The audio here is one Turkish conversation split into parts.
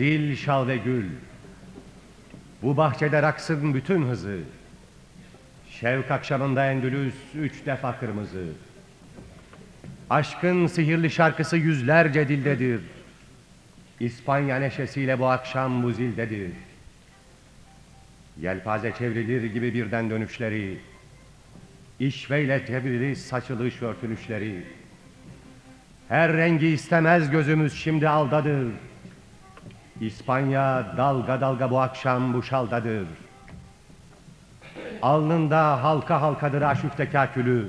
Zil, şal ve gül. Bu bahçede raksın bütün hızı. Şevk akşamında Endülüs üç defa kırmızı. Aşkın sihirli şarkısı yüzlerce dildedir. İspanya neşesiyle bu akşam bu zildedir. Yelpaze çevrilir gibi birden dönüşleri. İşveyle çevrili saçılış örtünüşleri. Her rengi istemez gözümüz şimdi aldadır. İspanya dalga dalga bu akşam bu şaldadır. Alnında halka halkadır aşüfte kakülü.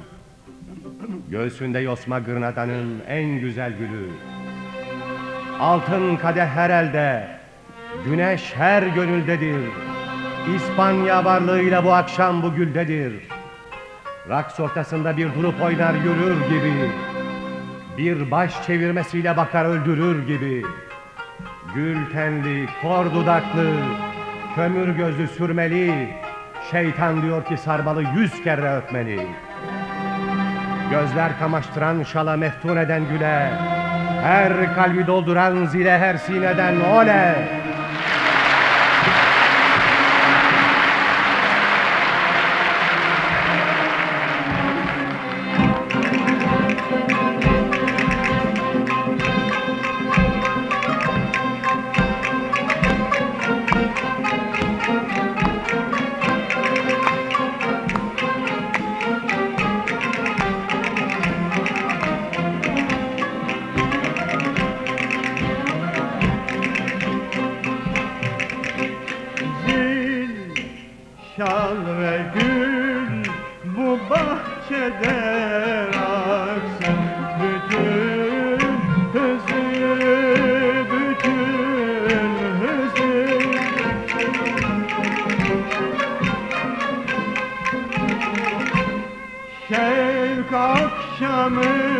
Göğsünde yosma gırnadanın en güzel gülü. Altın kadeh her elde, güneş her gönüldedir. İspanya varlığıyla bu akşam bu güldedir. Raks ortasında bir durup oynar yürür gibi. Bir baş çevirmesiyle bakar öldürür gibi. Gül tenli, kor dudaklı, kömür gözlü sürmeli. Şeytan diyor ki sarmalı yüz kere öpmeli. Gözler kamaştıran şala meftun eden güle. Her kalbi dolduran zile her sineden ole. Şal ve gül bu bahçede aksın bütün hızı, bütün hızı. Şevk akşamında